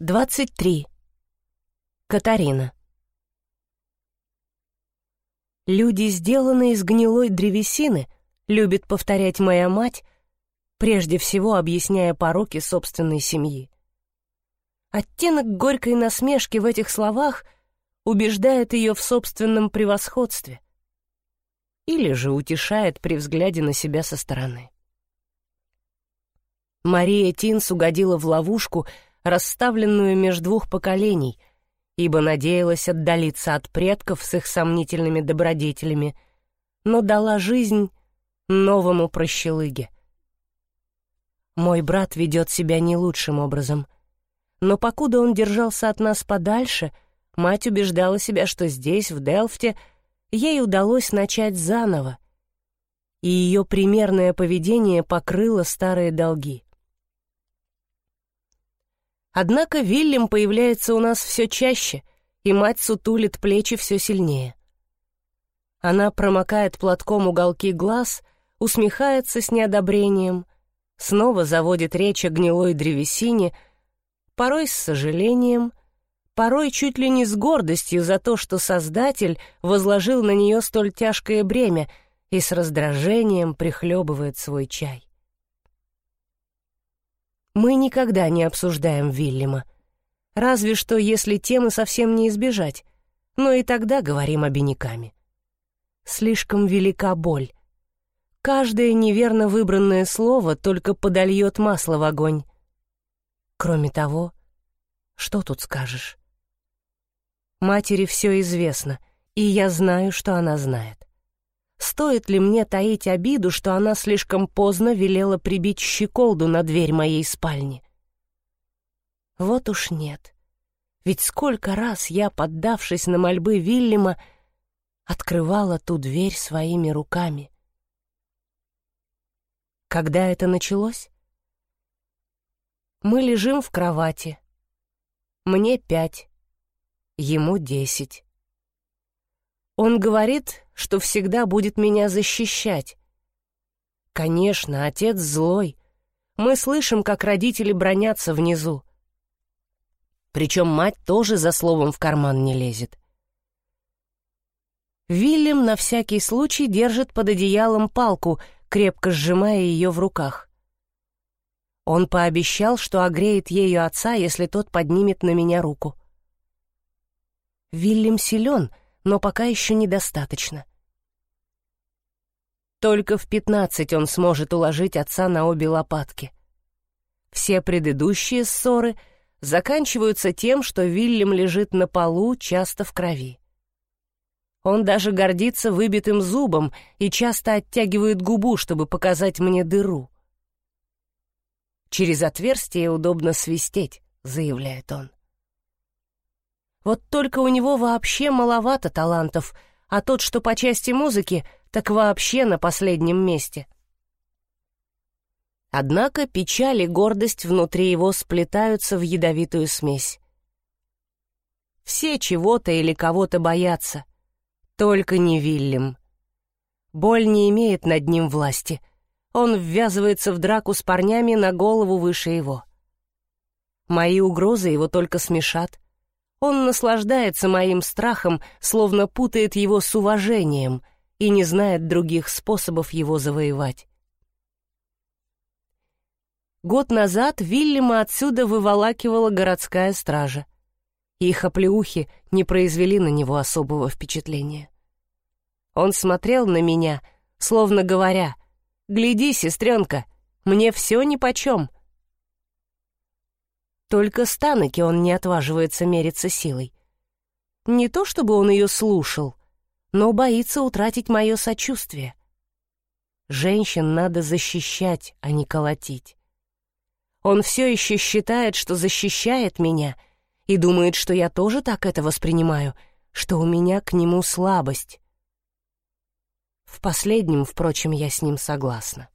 23. Катарина. Люди, сделанные из гнилой древесины, любит повторять моя мать, прежде всего объясняя пороки собственной семьи. Оттенок горькой насмешки в этих словах убеждает ее в собственном превосходстве или же утешает при взгляде на себя со стороны. Мария Тинс угодила в ловушку — расставленную между двух поколений, ибо надеялась отдалиться от предков с их сомнительными добродетелями, но дала жизнь новому прощелыге. Мой брат ведет себя не лучшим образом, но покуда он держался от нас подальше, мать убеждала себя, что здесь, в Делфте, ей удалось начать заново, и ее примерное поведение покрыло старые долги. Однако Вильям появляется у нас все чаще, и мать сутулит плечи все сильнее. Она промокает платком уголки глаз, усмехается с неодобрением, снова заводит речь о гнилой древесине, порой с сожалением, порой чуть ли не с гордостью за то, что Создатель возложил на нее столь тяжкое бремя и с раздражением прихлебывает свой чай. Мы никогда не обсуждаем Вильяма. Разве что, если темы совсем не избежать, но и тогда говорим обиняками. Слишком велика боль. Каждое неверно выбранное слово только подольет масло в огонь. Кроме того, что тут скажешь? Матери все известно, и я знаю, что она знает. Стоит ли мне таить обиду, что она слишком поздно велела прибить щеколду на дверь моей спальни? Вот уж нет. Ведь сколько раз я, поддавшись на мольбы Вильяма, открывала ту дверь своими руками. Когда это началось? Мы лежим в кровати. Мне пять, ему десять. Он говорит, что всегда будет меня защищать. Конечно, отец злой. Мы слышим, как родители бронятся внизу. Причем мать тоже за словом в карман не лезет. Вильям на всякий случай держит под одеялом палку, крепко сжимая ее в руках. Он пообещал, что огреет ею отца, если тот поднимет на меня руку. Вильям силен, но пока еще недостаточно. Только в пятнадцать он сможет уложить отца на обе лопатки. Все предыдущие ссоры заканчиваются тем, что Вильям лежит на полу, часто в крови. Он даже гордится выбитым зубом и часто оттягивает губу, чтобы показать мне дыру. «Через отверстие удобно свистеть», — заявляет он. Вот только у него вообще маловато талантов, а тот, что по части музыки, так вообще на последнем месте. Однако печаль и гордость внутри его сплетаются в ядовитую смесь. Все чего-то или кого-то боятся, только не Вильям. Боль не имеет над ним власти. Он ввязывается в драку с парнями на голову выше его. Мои угрозы его только смешат. Он наслаждается моим страхом, словно путает его с уважением и не знает других способов его завоевать. Год назад Вильяма отсюда выволакивала городская стража. Их оплеухи не произвели на него особого впечатления. Он смотрел на меня, словно говоря, «Гляди, сестренка, мне все нипочем, только с Танаки он не отваживается мериться силой. Не то чтобы он ее слушал, но боится утратить мое сочувствие. Женщин надо защищать, а не колотить. Он все еще считает, что защищает меня, и думает, что я тоже так это воспринимаю, что у меня к нему слабость. В последнем, впрочем, я с ним согласна.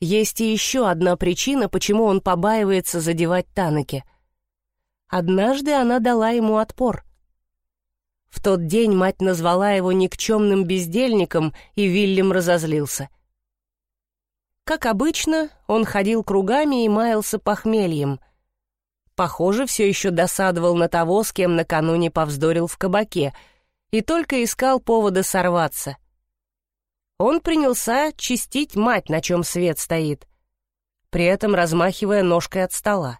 Есть и еще одна причина, почему он побаивается задевать Танаки. Однажды она дала ему отпор. В тот день мать назвала его никчемным бездельником, и Вильям разозлился. Как обычно, он ходил кругами и маялся похмельем. Похоже, все еще досадовал на того, с кем накануне повздорил в кабаке, и только искал повода сорваться. Он принялся чистить мать, на чем свет стоит, при этом размахивая ножкой от стола.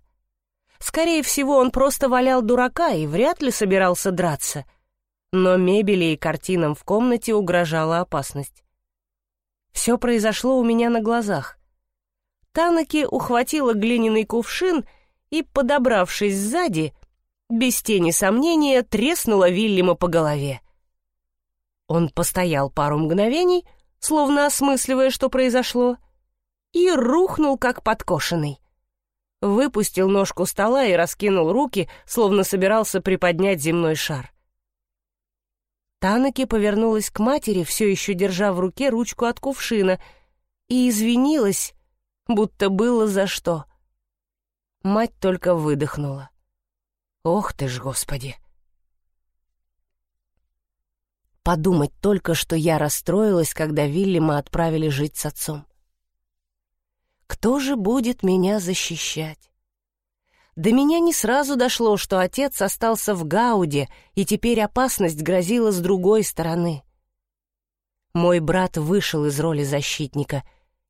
Скорее всего, он просто валял дурака и вряд ли собирался драться. Но мебели и картинам в комнате угрожала опасность. Все произошло у меня на глазах. Танаки ухватила глиняный кувшин и, подобравшись сзади, без тени сомнения, треснула Вильяма по голове. Он постоял пару мгновений, словно осмысливая, что произошло, и рухнул, как подкошенный. Выпустил ножку стола и раскинул руки, словно собирался приподнять земной шар. Танаки повернулась к матери, все еще держа в руке ручку от кувшина, и извинилась, будто было за что. Мать только выдохнула. «Ох ты ж, Господи!» Подумать только, что я расстроилась, когда Вильяма отправили жить с отцом. Кто же будет меня защищать? До меня не сразу дошло, что отец остался в Гауде, и теперь опасность грозила с другой стороны. Мой брат вышел из роли защитника,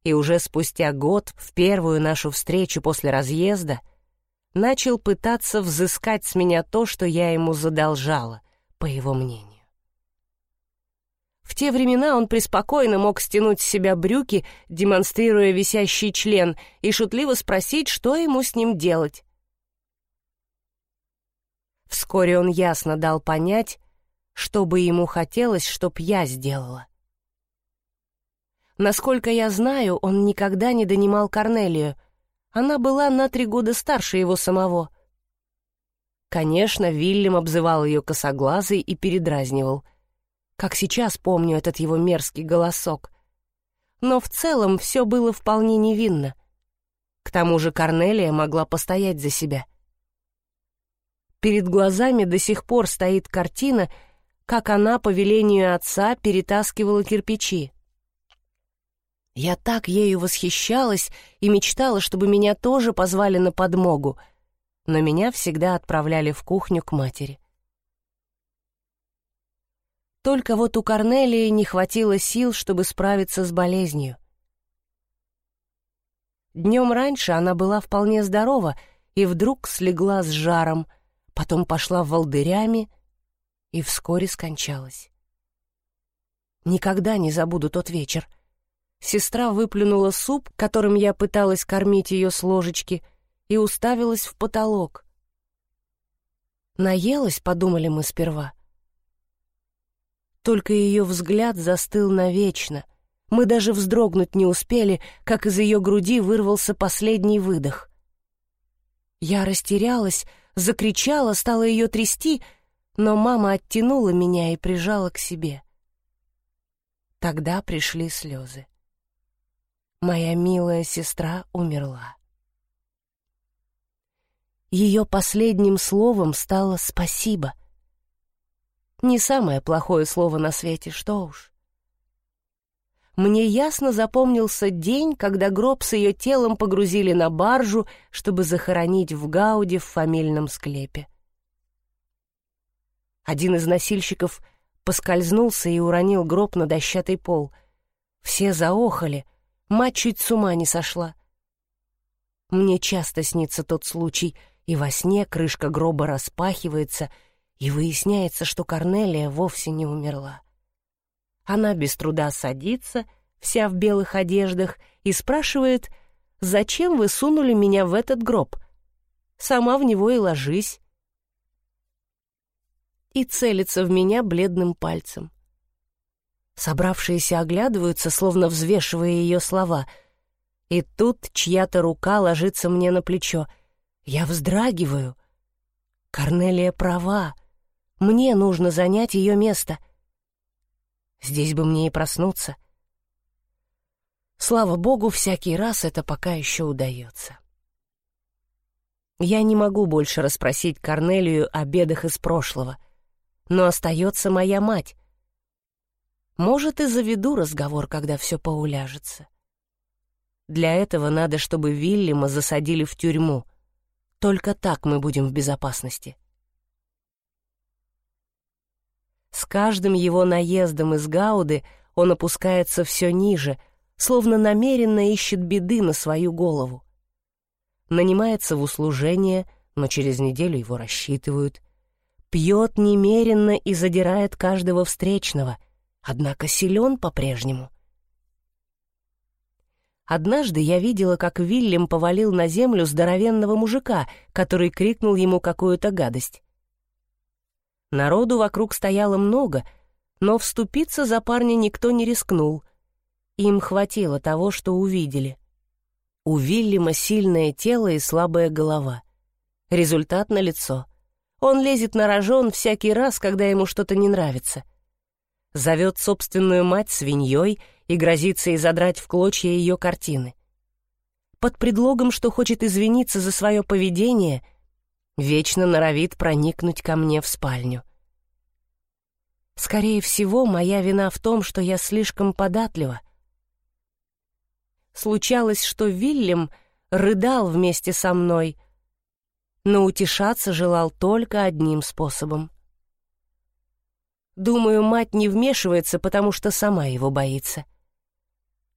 и уже спустя год, в первую нашу встречу после разъезда, начал пытаться взыскать с меня то, что я ему задолжала, по его мнению. В те времена он преспокойно мог стянуть с себя брюки, демонстрируя висящий член, и шутливо спросить, что ему с ним делать. Вскоре он ясно дал понять, что бы ему хотелось, чтоб я сделала. Насколько я знаю, он никогда не донимал Корнелию. Она была на три года старше его самого. Конечно, Вильям обзывал ее косоглазой и передразнивал. Как сейчас помню этот его мерзкий голосок. Но в целом все было вполне невинно. К тому же Корнелия могла постоять за себя — Перед глазами до сих пор стоит картина, как она по велению отца перетаскивала кирпичи. Я так ею восхищалась и мечтала, чтобы меня тоже позвали на подмогу, но меня всегда отправляли в кухню к матери. Только вот у Корнелии не хватило сил, чтобы справиться с болезнью. Днем раньше она была вполне здорова и вдруг слегла с жаром — потом пошла волдырями и вскоре скончалась. Никогда не забуду тот вечер. Сестра выплюнула суп, которым я пыталась кормить ее с ложечки, и уставилась в потолок. Наелась, подумали мы сперва. Только ее взгляд застыл навечно. Мы даже вздрогнуть не успели, как из ее груди вырвался последний выдох. Я растерялась, закричала, стала ее трясти, но мама оттянула меня и прижала к себе. Тогда пришли слезы. Моя милая сестра умерла. Ее последним словом стало «спасибо». Не самое плохое слово на свете, что уж. Мне ясно запомнился день, когда гроб с ее телом погрузили на баржу, чтобы захоронить в Гауде в фамильном склепе. Один из носильщиков поскользнулся и уронил гроб на дощатый пол. Все заохали, мать чуть с ума не сошла. Мне часто снится тот случай, и во сне крышка гроба распахивается, и выясняется, что Корнелия вовсе не умерла. Она без труда садится, вся в белых одеждах, и спрашивает, «Зачем вы сунули меня в этот гроб? Сама в него и ложись». И целится в меня бледным пальцем. Собравшиеся оглядываются, словно взвешивая ее слова. И тут чья-то рука ложится мне на плечо. Я вздрагиваю. Корнелия права. Мне нужно занять ее место — Здесь бы мне и проснуться. Слава богу, всякий раз это пока еще удается. Я не могу больше расспросить Корнелию о бедах из прошлого, но остается моя мать. Может, и заведу разговор, когда все поуляжется. Для этого надо, чтобы Вильяма засадили в тюрьму. Только так мы будем в безопасности. С каждым его наездом из Гауды он опускается все ниже, словно намеренно ищет беды на свою голову. Нанимается в услужение, но через неделю его рассчитывают. Пьет немеренно и задирает каждого встречного, однако силен по-прежнему. Однажды я видела, как Вильям повалил на землю здоровенного мужика, который крикнул ему какую-то гадость. Народу вокруг стояло много, но вступиться за парня никто не рискнул. Им хватило того, что увидели. У Вильяма сильное тело и слабая голова. Результат налицо. Он лезет на рожон всякий раз, когда ему что-то не нравится. Зовет собственную мать свиньей и грозится изодрать в клочья ее картины. Под предлогом, что хочет извиниться за свое поведение — вечно норовит проникнуть ко мне в спальню. Скорее всего, моя вина в том, что я слишком податлива. Случалось, что Вильям рыдал вместе со мной, но утешаться желал только одним способом. Думаю, мать не вмешивается, потому что сама его боится.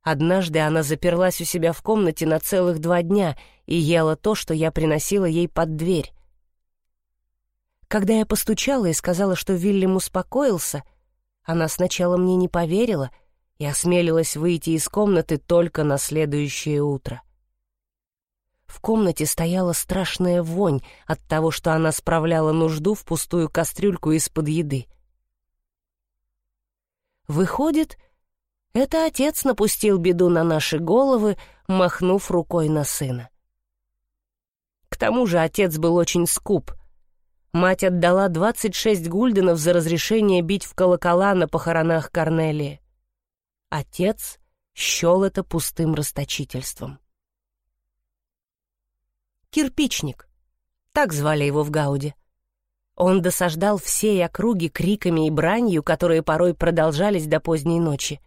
Однажды она заперлась у себя в комнате на целых два дня и ела то, что я приносила ей под дверь. Когда я постучала и сказала, что Вильям успокоился, она сначала мне не поверила и осмелилась выйти из комнаты только на следующее утро. В комнате стояла страшная вонь от того, что она справляла нужду в пустую кастрюльку из-под еды. Выходит, это отец напустил беду на наши головы, махнув рукой на сына. К тому же отец был очень скуп — Мать отдала 26 гульденов за разрешение бить в колокола на похоронах Корнелии. Отец счел это пустым расточительством. Кирпичник. Так звали его в Гауде. Он досаждал всей округе криками и бранью, которые порой продолжались до поздней ночи.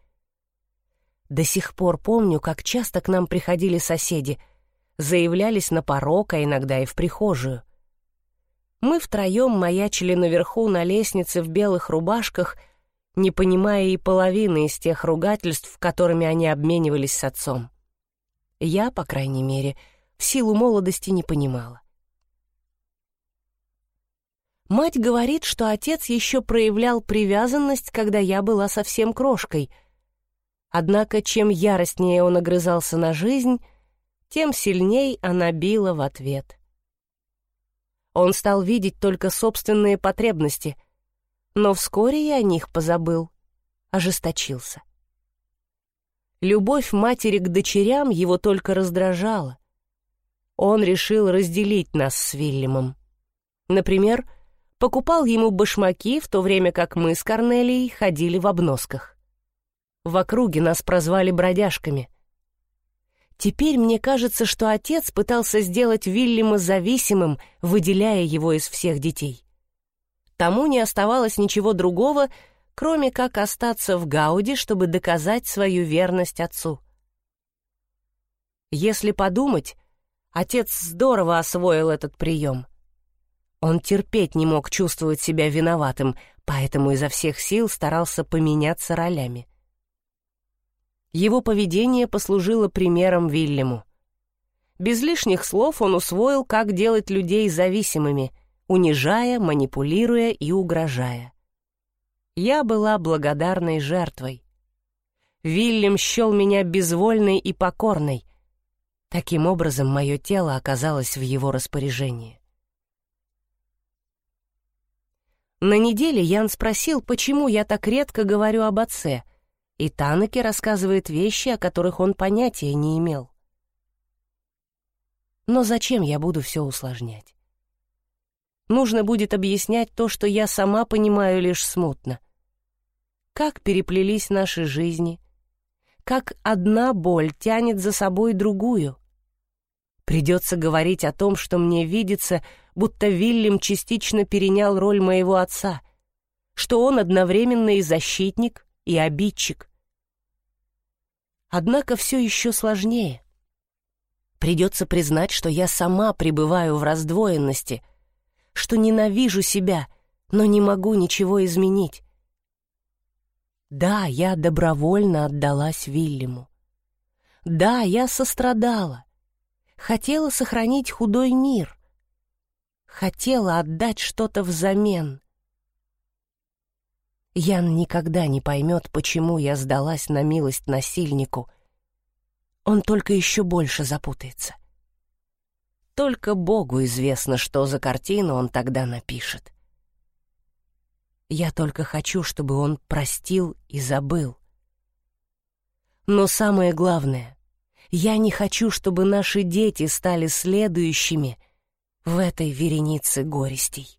До сих пор помню, как часто к нам приходили соседи, заявлялись на порог, а иногда и в прихожую. Мы втроем маячили наверху на лестнице в белых рубашках, не понимая и половины из тех ругательств, которыми они обменивались с отцом. Я, по крайней мере, в силу молодости не понимала. Мать говорит, что отец еще проявлял привязанность, когда я была совсем крошкой. Однако чем яростнее он огрызался на жизнь, тем сильней она била в ответ. Он стал видеть только собственные потребности, но вскоре и о них позабыл, ожесточился. Любовь матери к дочерям его только раздражала. Он решил разделить нас с Вильямом. Например, покупал ему башмаки, в то время как мы с Корнелией ходили в обносках. В округе нас прозвали бродяжками — Теперь мне кажется, что отец пытался сделать Вильяма зависимым, выделяя его из всех детей. Тому не оставалось ничего другого, кроме как остаться в Гауде, чтобы доказать свою верность отцу. Если подумать, отец здорово освоил этот прием. Он терпеть не мог чувствовать себя виноватым, поэтому изо всех сил старался поменяться ролями. Его поведение послужило примером Вильяму. Без лишних слов он усвоил, как делать людей зависимыми, унижая, манипулируя и угрожая. Я была благодарной жертвой. Вильям счел меня безвольной и покорной. Таким образом, мое тело оказалось в его распоряжении. На неделе Ян спросил, почему я так редко говорю об отце — и Танаки рассказывает вещи, о которых он понятия не имел. Но зачем я буду все усложнять? Нужно будет объяснять то, что я сама понимаю лишь смутно. Как переплелись наши жизни, как одна боль тянет за собой другую. Придется говорить о том, что мне видится, будто Вильям частично перенял роль моего отца, что он одновременно и защитник, и обидчик. Однако все еще сложнее. Придется признать, что я сама пребываю в раздвоенности, что ненавижу себя, но не могу ничего изменить. Да, я добровольно отдалась Вильяму. Да, я сострадала. Хотела сохранить худой мир. Хотела отдать что-то взамен. Ян никогда не поймет, почему я сдалась на милость насильнику. Он только еще больше запутается. Только Богу известно, что за картину он тогда напишет. Я только хочу, чтобы он простил и забыл. Но самое главное, я не хочу, чтобы наши дети стали следующими в этой веренице горестей.